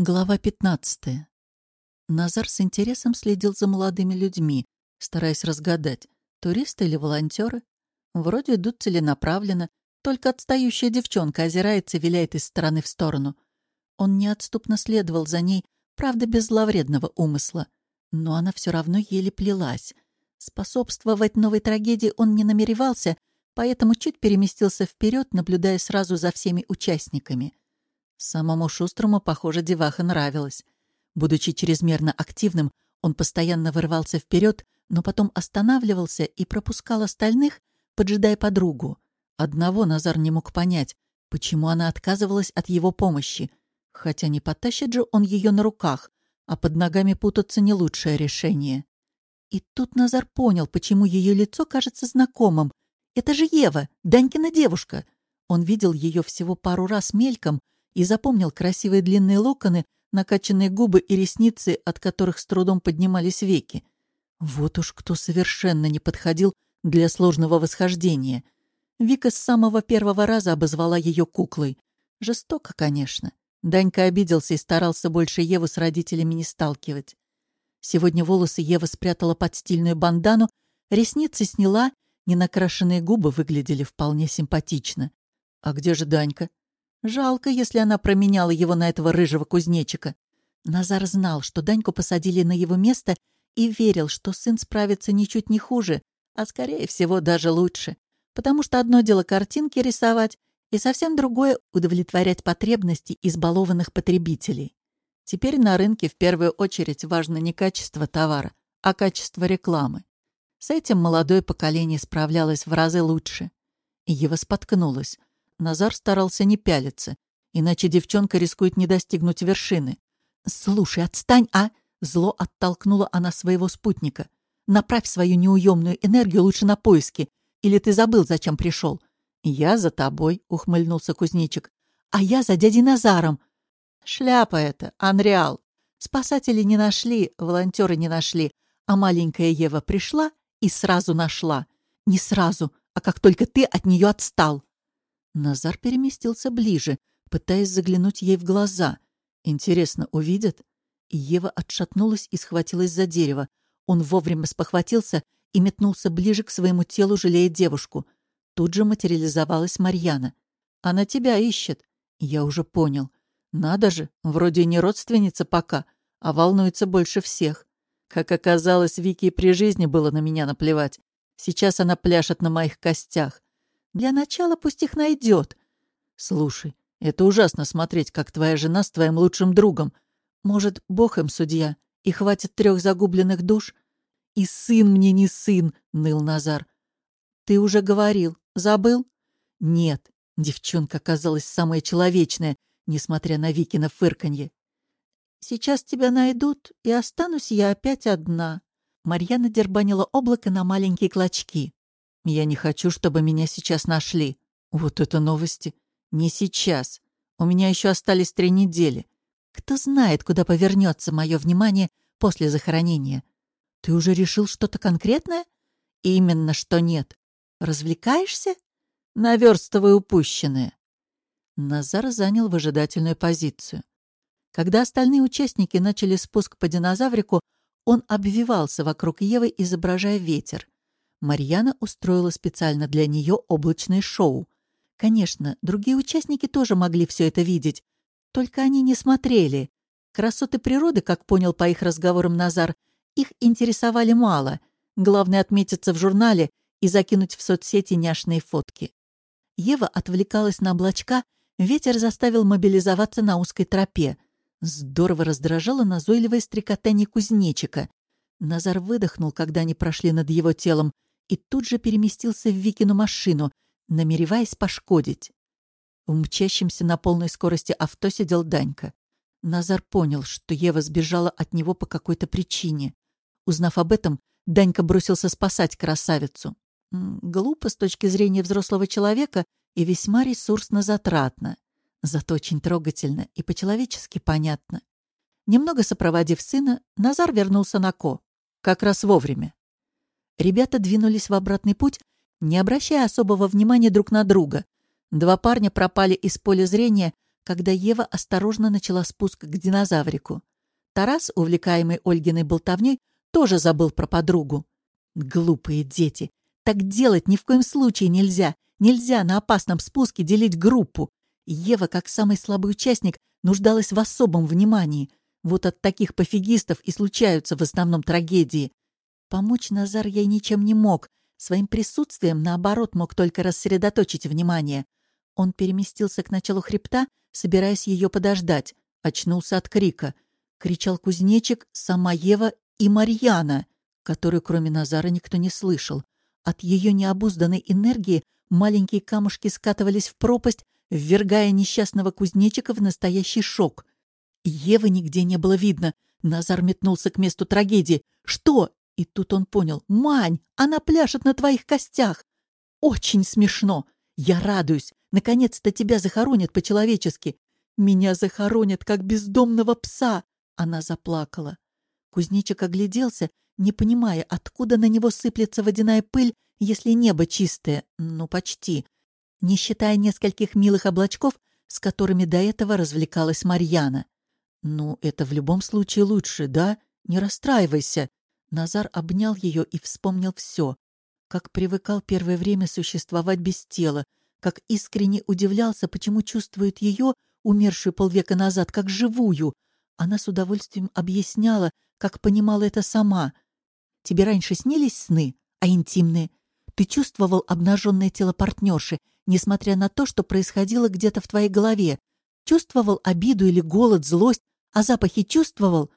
Глава 15. Назар с интересом следил за молодыми людьми, стараясь разгадать, туристы или волонтеры. Вроде идут целенаправленно, только отстающая девчонка озирается и виляет из стороны в сторону. Он неотступно следовал за ней, правда, без зловредного умысла. Но она все равно еле плелась. Способствовать новой трагедии он не намеревался, поэтому чуть переместился вперед, наблюдая сразу за всеми участниками — Самому Шустрому, похоже, деваха нравилась. Будучи чрезмерно активным, он постоянно вырывался вперед, но потом останавливался и пропускал остальных, поджидая подругу. Одного Назар не мог понять, почему она отказывалась от его помощи. Хотя не потащит же он ее на руках, а под ногами путаться не лучшее решение. И тут Назар понял, почему ее лицо кажется знакомым. Это же Ева, Данькина девушка. Он видел ее всего пару раз мельком — и запомнил красивые длинные локоны, накачанные губы и ресницы, от которых с трудом поднимались веки. Вот уж кто совершенно не подходил для сложного восхождения. Вика с самого первого раза обозвала ее куклой. Жестоко, конечно. Данька обиделся и старался больше Еву с родителями не сталкивать. Сегодня волосы Ева спрятала под стильную бандану, ресницы сняла, ненакрашенные губы выглядели вполне симпатично. А где же Данька? Жалко, если она променяла его на этого рыжего кузнечика. Назар знал, что Даньку посадили на его место и верил, что сын справится ничуть не хуже, а, скорее всего, даже лучше. Потому что одно дело картинки рисовать, и совсем другое — удовлетворять потребности избалованных потребителей. Теперь на рынке в первую очередь важно не качество товара, а качество рекламы. С этим молодое поколение справлялось в разы лучше. И его споткнулось. Назар старался не пялиться, иначе девчонка рискует не достигнуть вершины. «Слушай, отстань, а!» Зло оттолкнула она своего спутника. «Направь свою неуемную энергию лучше на поиски. Или ты забыл, зачем пришел?» «Я за тобой», — ухмыльнулся кузнечик. «А я за дядей Назаром». «Шляпа это, Анреал. Спасатели не нашли, волонтеры не нашли, а маленькая Ева пришла и сразу нашла. Не сразу, а как только ты от нее отстал». Назар переместился ближе, пытаясь заглянуть ей в глаза. Интересно, увидят? Ева отшатнулась и схватилась за дерево. Он вовремя спохватился и метнулся ближе к своему телу, жалея девушку. Тут же материализовалась Марьяна. «Она тебя ищет». «Я уже понял. Надо же, вроде не родственница пока, а волнуется больше всех. Как оказалось, Вике при жизни было на меня наплевать. Сейчас она пляшет на моих костях. Для начала пусть их найдет. Слушай, это ужасно смотреть, как твоя жена с твоим лучшим другом. Может, бог им судья, и хватит трех загубленных душ? И сын мне не сын, ныл Назар. Ты уже говорил. Забыл? Нет. Девчонка оказалась самая человечная, несмотря на Викина фырканье. Сейчас тебя найдут, и останусь я опять одна. Марьяна дербанила облако на маленькие клочки. Я не хочу, чтобы меня сейчас нашли. Вот это новости. Не сейчас. У меня еще остались три недели. Кто знает, куда повернется мое внимание после захоронения. Ты уже решил что-то конкретное? Именно что нет. Развлекаешься? Наверстывай упущенное. Назар занял выжидательную позицию. Когда остальные участники начали спуск по динозаврику, он обвивался вокруг Евы, изображая ветер. Марьяна устроила специально для нее облачное шоу. Конечно, другие участники тоже могли все это видеть, только они не смотрели. Красоты природы, как понял по их разговорам Назар, их интересовали мало. Главное отметиться в журнале и закинуть в соцсети няшные фотки. Ева отвлекалась на облачка, ветер заставил мобилизоваться на узкой тропе. Здорово раздражало назойливое стрекотание кузнечика. Назар выдохнул, когда они прошли над его телом, и тут же переместился в Викину машину, намереваясь пошкодить. В мчащемся на полной скорости авто сидел Данька. Назар понял, что Ева сбежала от него по какой-то причине. Узнав об этом, Данька бросился спасать красавицу. Глупо с точки зрения взрослого человека и весьма ресурсно затратно. Зато очень трогательно и по-человечески понятно. Немного сопроводив сына, Назар вернулся на Ко. Как раз вовремя. Ребята двинулись в обратный путь, не обращая особого внимания друг на друга. Два парня пропали из поля зрения, когда Ева осторожно начала спуск к динозаврику. Тарас, увлекаемый Ольгиной болтовней, тоже забыл про подругу. Глупые дети. Так делать ни в коем случае нельзя. Нельзя на опасном спуске делить группу. Ева, как самый слабый участник, нуждалась в особом внимании. Вот от таких пофигистов и случаются в основном трагедии. Помочь Назар ей ничем не мог. Своим присутствием, наоборот, мог только рассредоточить внимание. Он переместился к началу хребта, собираясь ее подождать. Очнулся от крика. Кричал кузнечик, сама Ева и Марьяна, которую кроме Назара никто не слышал. От ее необузданной энергии маленькие камушки скатывались в пропасть, ввергая несчастного кузнечика в настоящий шок. Евы нигде не было видно. Назар метнулся к месту трагедии. «Что?» И тут он понял. «Мань, она пляшет на твоих костях!» «Очень смешно! Я радуюсь! Наконец-то тебя захоронят по-человечески! Меня захоронят, как бездомного пса!» Она заплакала. Кузнечик огляделся, не понимая, откуда на него сыплется водяная пыль, если небо чистое. Ну, почти не считая нескольких милых облачков, с которыми до этого развлекалась Марьяна. «Ну, это в любом случае лучше, да? Не расстраивайся!» Назар обнял ее и вспомнил все. Как привыкал первое время существовать без тела, как искренне удивлялся, почему чувствует ее, умершую полвека назад, как живую. Она с удовольствием объясняла, как понимала это сама. «Тебе раньше снились сны, а интимные? Ты чувствовал обнаженное тело партнерши, несмотря на то, что происходило где-то в твоей голове. Чувствовал обиду или голод, злость, а запахи чувствовал?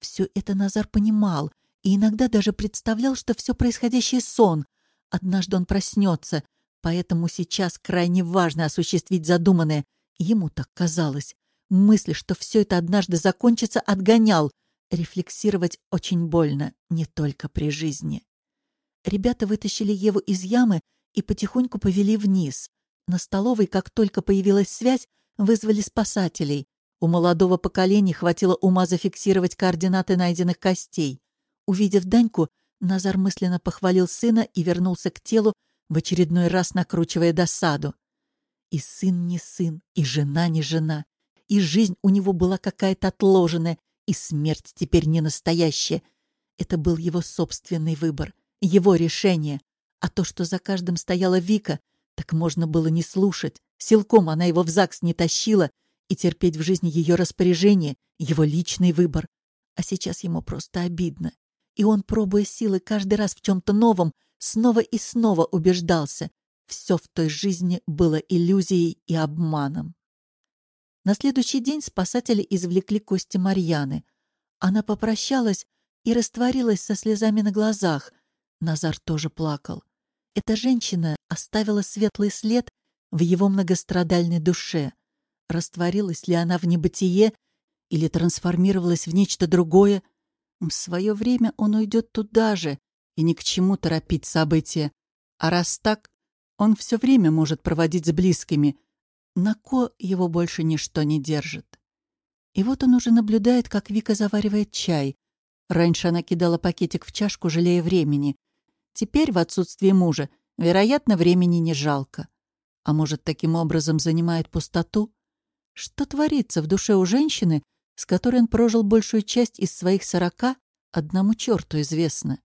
Все это Назар понимал и иногда даже представлял, что все происходящее сон. Однажды он проснется, поэтому сейчас крайне важно осуществить задуманное. Ему так казалось. Мысли, что все это однажды закончится, отгонял. Рефлексировать очень больно, не только при жизни. Ребята вытащили Еву из ямы и потихоньку повели вниз. На столовой, как только появилась связь, вызвали спасателей. У молодого поколения хватило ума зафиксировать координаты найденных костей. Увидев Даньку, Назар мысленно похвалил сына и вернулся к телу, в очередной раз накручивая досаду. И сын не сын, и жена не жена, и жизнь у него была какая-то отложенная, и смерть теперь не настоящая. Это был его собственный выбор — его решение. А то, что за каждым стояла Вика, так можно было не слушать. Силком она его в ЗАГС не тащила, и терпеть в жизни ее распоряжение — его личный выбор. А сейчас ему просто обидно. И он, пробуя силы каждый раз в чем-то новом, снова и снова убеждался. Все в той жизни было иллюзией и обманом. На следующий день спасатели извлекли кости Марьяны. Она попрощалась и растворилась со слезами на глазах — Назар тоже плакал. Эта женщина оставила светлый след в его многострадальной душе. Растворилась ли она в небытие или трансформировалась в нечто другое? В свое время он уйдет туда же, и ни к чему торопить события. А раз так, он все время может проводить с близкими. На ко его больше ничто не держит. И вот он уже наблюдает, как Вика заваривает чай. Раньше она кидала пакетик в чашку, жалея времени. Теперь, в отсутствие мужа, вероятно, времени не жалко. А может, таким образом занимает пустоту? Что творится в душе у женщины, с которой он прожил большую часть из своих сорока, одному черту известно.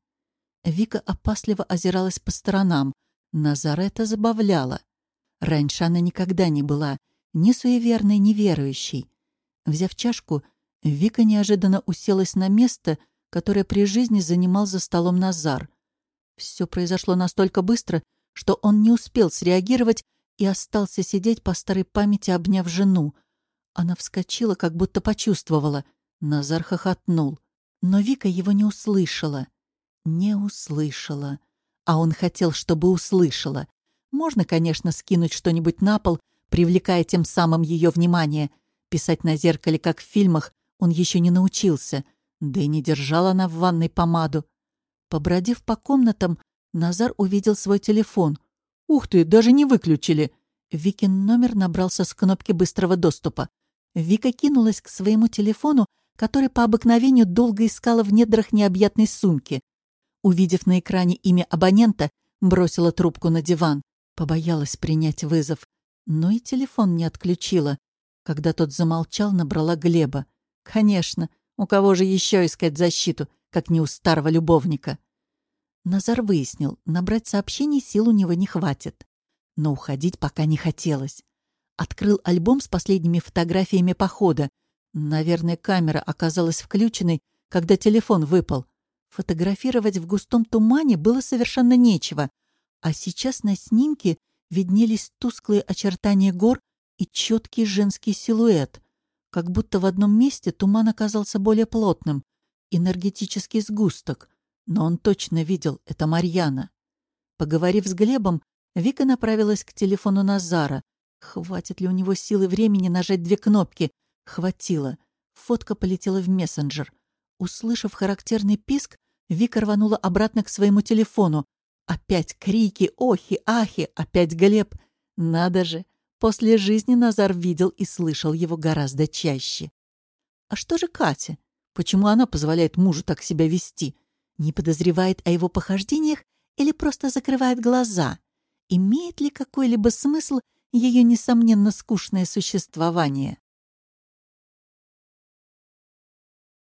Вика опасливо озиралась по сторонам. Назара это забавляло. Раньше она никогда не была ни суеверной, ни верующей. Взяв чашку, Вика неожиданно уселась на место, которое при жизни занимал за столом Назар. Все произошло настолько быстро, что он не успел среагировать и остался сидеть по старой памяти, обняв жену. Она вскочила, как будто почувствовала. Назар хохотнул. Но Вика его не услышала. Не услышала. А он хотел, чтобы услышала. Можно, конечно, скинуть что-нибудь на пол, привлекая тем самым ее внимание. Писать на зеркале, как в фильмах, он еще не научился. Да и не держала она в ванной помаду. Побродив по комнатам, Назар увидел свой телефон. «Ух ты, даже не выключили!» Викин номер набрался с кнопки быстрого доступа. Вика кинулась к своему телефону, который по обыкновению долго искала в недрах необъятной сумки. Увидев на экране имя абонента, бросила трубку на диван. Побоялась принять вызов. Но и телефон не отключила. Когда тот замолчал, набрала Глеба. Конечно, у кого же еще искать защиту, как не у старого любовника? Назар выяснил, набрать сообщений сил у него не хватит. Но уходить пока не хотелось. Открыл альбом с последними фотографиями похода. Наверное, камера оказалась включенной, когда телефон выпал. Фотографировать в густом тумане было совершенно нечего. А сейчас на снимке виднелись тусклые очертания гор и четкий женский силуэт. Как будто в одном месте туман оказался более плотным. Энергетический сгусток. Но он точно видел, это Марьяна. Поговорив с Глебом, Вика направилась к телефону Назара. Хватит ли у него силы времени нажать две кнопки? Хватило. Фотка полетела в мессенджер. Услышав характерный писк, Вика рванула обратно к своему телефону. Опять крики, охи, ахи, опять Глеб. Надо же, после жизни Назар видел и слышал его гораздо чаще. А что же Катя? Почему она позволяет мужу так себя вести? Не подозревает о его похождениях или просто закрывает глаза? Имеет ли какой-либо смысл ее, несомненно, скучное существование?